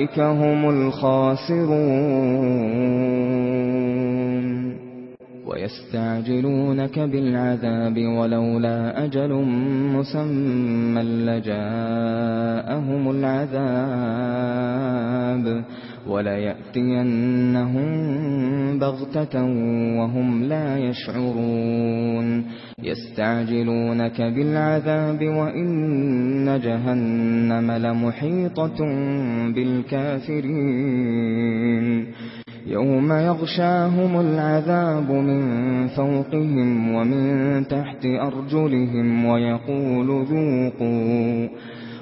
أُولَئِكَ هُمُ الْخَاسِرُونَ وَيَسْتَعْجِلُونَكَ بِالْعَذَابِ وَلَوْلَا أَجَلٌ مُّسَمًّى لَّجَاءَهُمُ الْعَذَابُ وَلَيَأْتِيَنَّهُم بَغْتَةً وَهُمْ لَا يَشْعُرُونَ. يَسْتَعْجِلُونَكَ بِالْعَذَابِ وَإِنَّ جَهَنَّمَ لَمُحِيطَةٌ بِالْكَافِرِينَ. يَوْمَ يَغْشَاهُمُ الْعَذَابُ مِنْ فَوْقِهِمْ وَمِنْ تَحْتِ أَرْجُلِهِمْ وَيَقُولُ ذُوقُوا.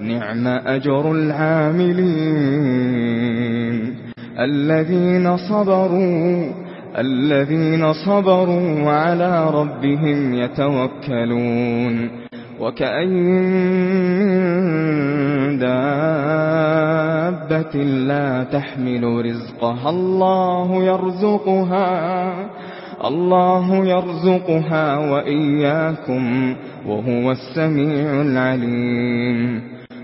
نعم أجر العاملين. الذين صبروا الذين صبروا على ربهم يتوكلون. وكأين دابة لا تحمل رزقها الله يرزقها الله يرزقها وإياكم وهو السميع العليم.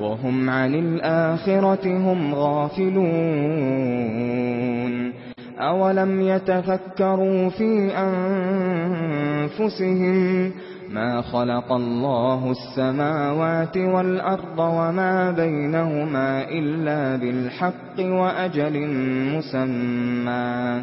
وهم عن الآخرة هم غافلون. أولم يتفكروا في أنفسهم ما خلق الله السماوات والأرض وما بينهما إلا بالحق وأجل مسمى.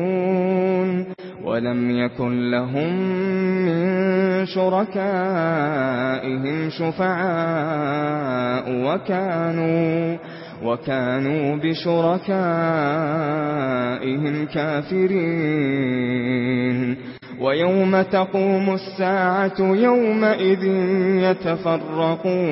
ولم يكن لهم من شركائهم شفعاء وكانوا وكانوا بشركائهم كافرين. ويوم تقوم الساعة يومئذ يتفرقون.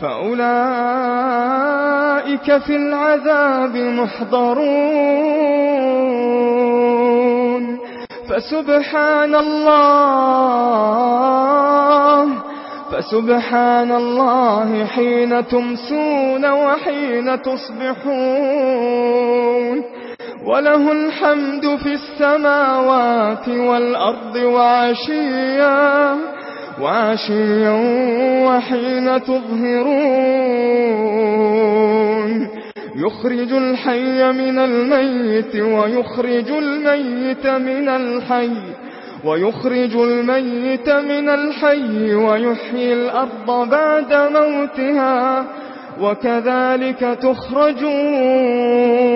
فأولئك في العذاب محضرون فسبحان الله فسبحان الله حين تمسون وحين تصبحون وله الحمد في السماوات والأرض وعشيا وعشيا وحين تظهرون. يخرج الحي من الميت ويخرج الميت من الحي ويخرج الميت من الحي ويحيي الأرض بعد موتها وكذلك تخرجون.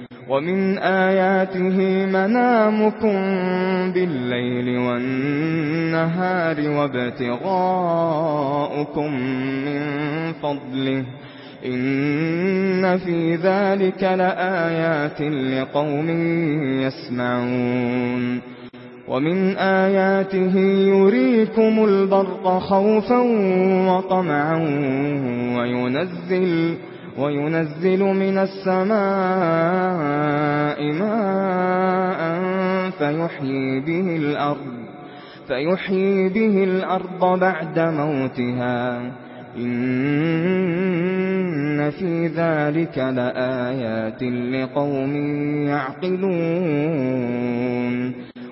وَمِنْ آيَاتِهِ مَنَامُكُمْ بِاللَّيْلِ وَالنَّهَارِ وَابْتِغَاؤُكُمْ مِنْ فَضْلِهِ إِنَّ فِي ذَلِكَ لَآيَاتٍ لِقَوْمٍ يَسْمَعُونَ وَمِنْ آيَاتِهِ يُرِيكُمُ الْبَرْقَ خَوْفًا وَطَمَعًا وَيُنَزِّلُ وينزل من السماء ماء فيحيي به الأرض فيحيي به الأرض بعد موتها. إن في ذلك لآيات لقوم يعقلون.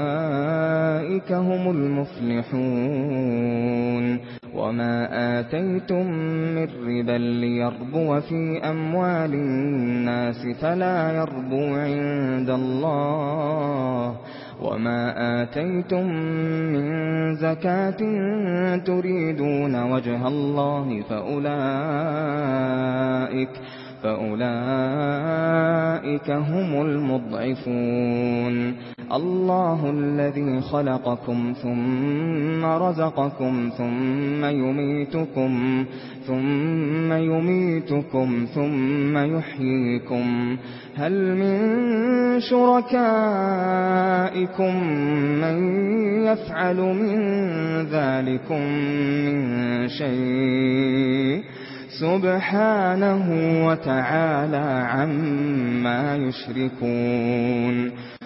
وأولئك هم المفلحون وما آتيتم من ربا ليربو في أموال الناس فلا يربو عند الله وما آتيتم من زكاة تريدون وجه الله فأولئك فأولئك هم المضعفون الله الذي خلقكم ثم رزقكم ثم يميتكم ثم يميتكم ثم يحييكم هل من شركائكم من يفعل من ذلك من شيء سبحانه وتعالى عما يشركون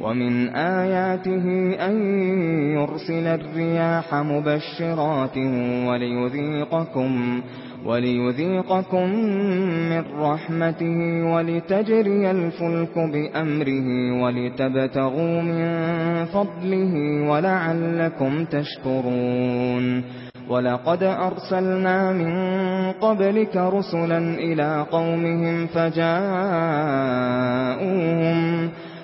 ومن آياته أن يرسل الرياح مبشرات وليذيقكم وَلِيُذِيقَكُم مِّن رَّحْمَتِهِ وَلِتَجْرِيَ الْفُلْكُ بِأَمْرِهِ وَلِتَبْتَغُوا مِن فَضْلِهِ وَلَعَلَّكُمْ تَشْكُرُونَ وَلَقَدْ أَرْسَلْنَا مِن قَبْلِكَ رُسُلًا إِلَى قَوْمِهِمْ فَجَاءُوهُم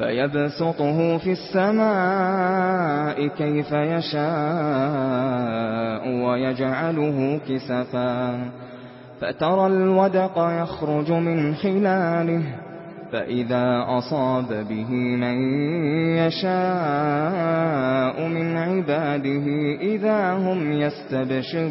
فَيَبْسُطُهُ فِي السَّمَاءِ كَيْفَ يَشَاءُ وَيَجْعَلُهُ كِسَفًا فَتَرَى الْوَدْقَ يَخْرُجُ مِنْ خِلَالِهِ فَإِذَا أَصَابَ بِهِ مَن يَشَاءُ مِنْ عِبَادِهِ إِذَا هُمْ يَسْتَبْشِرُونَ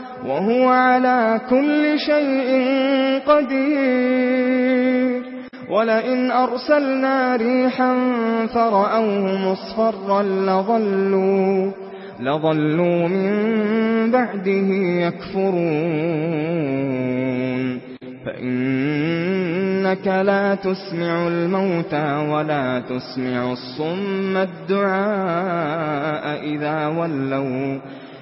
وهو على كل شيء قدير. ولئن أرسلنا ريحا فرأوه مصفرا لظلوا لظلوا من بعده يكفرون. فإنك لا تسمع الموتى ولا تسمع الصم الدعاء إذا ولوا.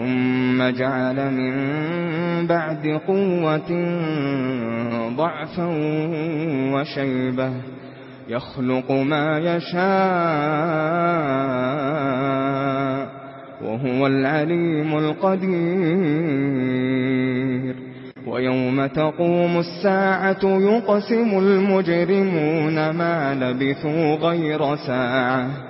ثُمَّ جَعَلَ مِن بَعْدِ قُوَّةٍ ضَعْفًا وَشَيْبَةً يَخْلُقُ مَا يَشَاءُ وَهُوَ الْعَلِيمُ الْقَدِيرُ وَيَوْمَ تَقُومُ السَّاعَةُ يُقْسِمُ الْمُجْرِمُونَ مَا لَبِثُوا غَيْرَ سَاعَةٍ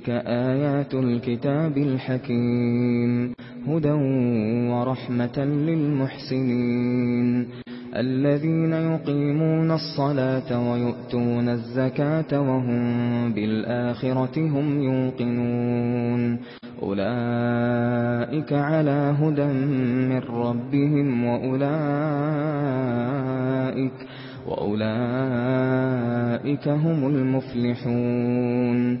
تِلْكَ آيَاتُ الْكِتَابِ الْحَكِيمِ هُدًى وَرَحْمَةً لِلْمُحْسِنِينَ الَّذِينَ يُقِيمُونَ الصَّلَاةَ وَيُؤْتُونَ الزَّكَاةَ وَهُمْ بِالْآخِرَةِ هُمْ يُوقِنُونَ أُولَئِكَ عَلَى هُدًى مِنْ رَبِّهِمْ وَأُولَئِكَ وَأُولَئِكَ هُمُ الْمُفْلِحُونَ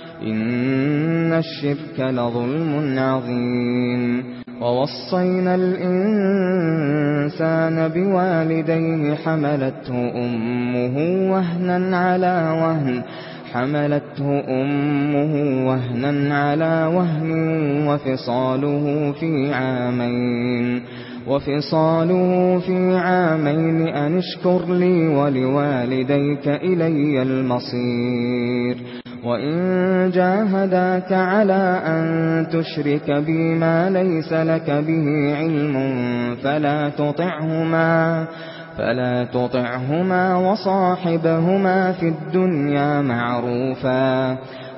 إن الشرك لظلم عظيم ووصينا الإنسان بوالديه حملته أمه وهنا على وهن حملته أمه وهنا على وهن وفصاله في عامين وفصاله في عامين أن اشكر لي ولوالديك إلي المصير وَإِن جَاهَدَاكَ عَلَى أَن تُشْرِكَ بِي مَا لَيْسَ لَكَ بِهِ عِلْمٌ فَلَا تُطِعْهُمَا فَلَا تُطِعْهُمَا وَصَاحِبْهُمَا فِي الدُّنْيَا مَعْرُوفًا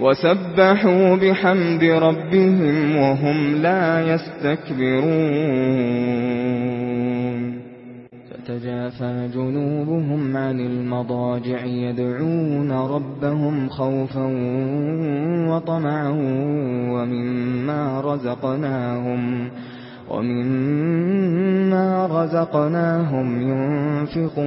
وَسَبَّحُوا بِحَمْدِ رَبِّهِمْ وَهُمْ لَا يَسْتَكْبِرُونَ. تَتَجَافَى جُنُوبُهُمْ عَنِ الْمَضَاجِعِ يَدْعُونَ رَبَّهُمْ خَوْفًا وَطَمَعًا وَمِمَّا رَزَقْنَاهُمْ وَمِمَّا رَزَقْنَاهُمْ يُنْفِقُونَ.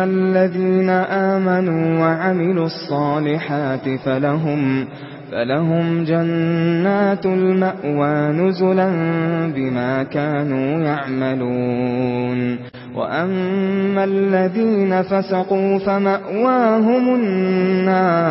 أما الذين آمنوا وعملوا الصالحات فلهم فلهم جنات المأوى نزلا بما كانوا يعملون وأما الذين فسقوا فمأواهم النار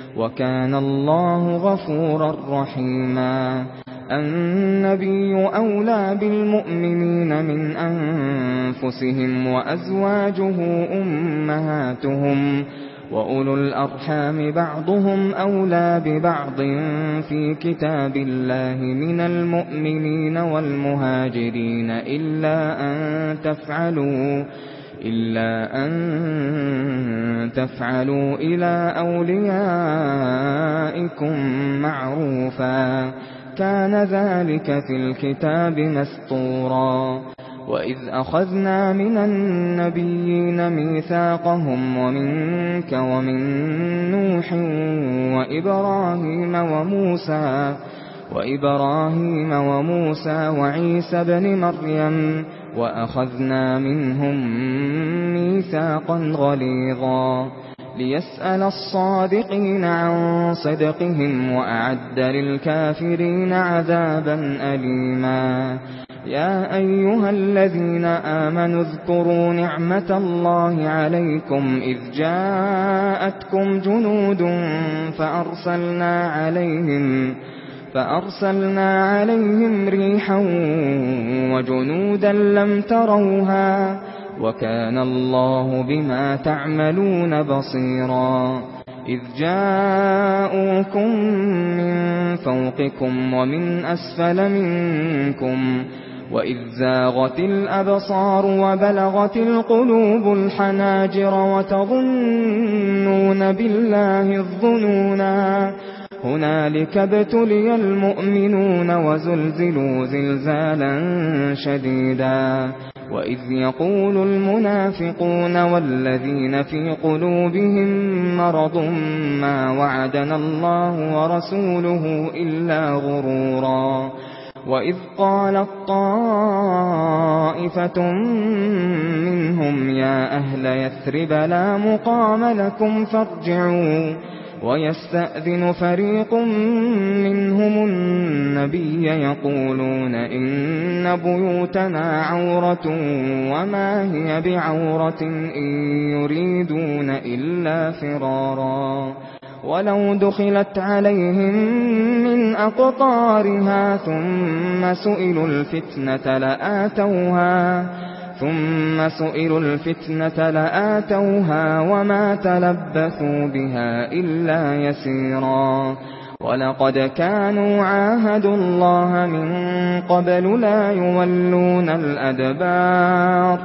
وَكَانَ اللَّهُ غَفُورًا رَّحِيمًا. النبي أولى بالمؤمنين من أنفسهم وأزواجه أمهاتهم وَأُولُو الْأَرْحَامِ بَعْضُهُمْ أَوْلَى بِبَعْضٍ فِي كِتَابِ اللَّهِ مِنَ الْمُؤْمِنِينَ وَالْمُهَاجِرِينَ إِلَّا أَن تَفْعَلُوا إلا أن تفعلوا إلى أوليائكم معروفا كان ذلك في الكتاب مسطورا وَإِذْ أَخَذْنَا مِنَ النَّبِيِّينَ مِيثَاقَهُمْ وَمِنْكَ وَمِنْ نُوحٍ وَإِبْرَاهِيمَ وَمُوسَى وَإِبْرَاهِيمَ وَمُوسَى وَعِيسَى بن مَرْيَمَ وَأَخَذْنَا مِنْهُمْ مِيثَاقًا غَلِيظًا لِيَسْأَلَ الصَّادِقِينَ عَن صِدْقِهِمْ وَأَعَدَّ لِلْكَافِرِينَ عَذَابًا أَلِيمًا يا ايها الذين امنوا اذكروا نعمه الله عليكم اذ جاءتكم جنود فارسلنا عليهم فأرسلنا عليهم ريحا وجنودا لم تروها وكان الله بما تعملون بصيرا إذ جاءوكم من فوقكم ومن أسفل منكم وَإِذْ زَاغَتِ الْأَبْصَارُ وَبَلَغَتِ الْقُلُوبُ الْحَنَاجِرَ وَتَظُنُّونَ بِاللَّهِ الظُّنُونَا هنالك ابتلي المؤمنون وزلزلوا زلزالا شديدا. وإذ يقول المنافقون والذين في قلوبهم مرض ما وعدنا الله ورسوله إلا غرورا. وَإِذْ قَالَت طَّائِفَةٌ مِّنْهُمْ يَا أَهْلَ يَثْرِبَ لَا مُقَامَ لَكُمْ فَارْجِعُوا. وَيَسْتَأْذِنُ فَرِيقٌ مِّنْهُمُ النَّبِيَّ يَقُولُونَ إِنَّ بُيُوتَنَا عَوْرَةٌ وَمَا هِيَ بِعَوْرَةٍ إِن يُرِيدُونَ إِلَّا فِرَارًا وَلَوْ دُخِلَتْ عَلَيْهِمْ مِنْ أَقْطَارِهَا ثُمَّ سُئِلُوا الْفِتْنَةَ لَآتَوْهَا ثم سئلوا الفتنة لآتوها وما تلبثوا بها إلا يسيرا. ولقد كانوا عاهدوا الله من قبل لا يولون الأدبار.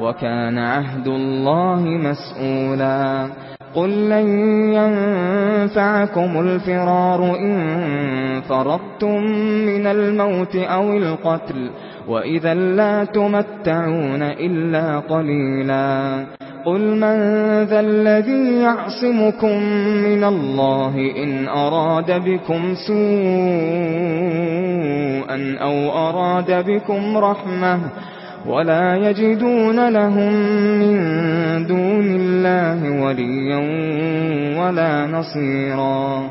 وكان عهد الله مَسْئُولًا قل لن ينفعكم الفرار إن فَرَرْتُم من الموت أو القتل. وَإِذًا لَّا تُمَتَّعُونَ إِلَّا قَلِيلًا قُلْ مَن ذَا الَّذِي يَعْصِمُكُم مِّنَ اللَّهِ إِنْ أَرَادَ بِكُمْ سُوءًا أَوْ أَرَادَ بِكُمْ رَحْمَةً ولا يجدون لهم من دون الله وليا ولا نصيرا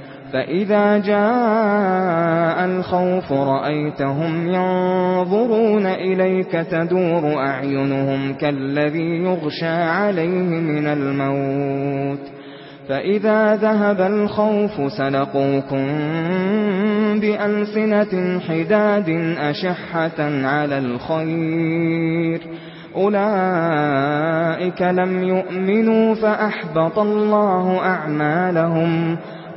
فَإِذَا جَاءَ الْخَوْفُ رَأَيْتَهُمْ يَنظُرُونَ إِلَيْكَ تَدُورُ أَعْيُنُهُمْ كَالَّذِي يُغْشَى عَلَيْهِ مِنَ الْمَوْتِ فَإِذَا ذَهَبَ الْخَوْفُ سَلَقُوكُم بِأَلْسِنَةٍ حِدَادٍ أَشَحَّةً عَلَى الْخَيْرِ أُولَئِكَ لَمْ يُؤْمِنُوا فَأَحْبَطَ اللَّهُ أَعْمَالَهُمْ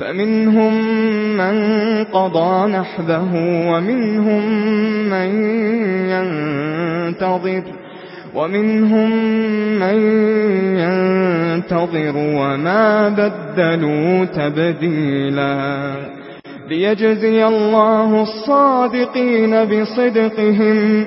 فمنهم من قضى نحبه ومنهم من ينتظر ومنهم من ينتظر وما بدلوا تبديلا ليجزي الله الصادقين بصدقهم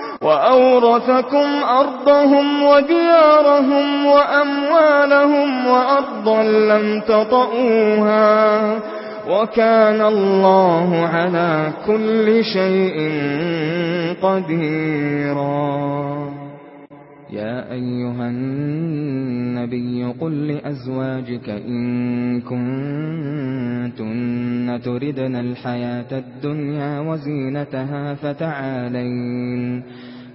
وأورثكم أرضهم وديارهم وأموالهم وأرضا لم تطؤوها وكان الله على كل شيء قديرا يا أيها النبي قل لأزواجك إن كنتن تردن الحياة الدنيا وزينتها فتعالين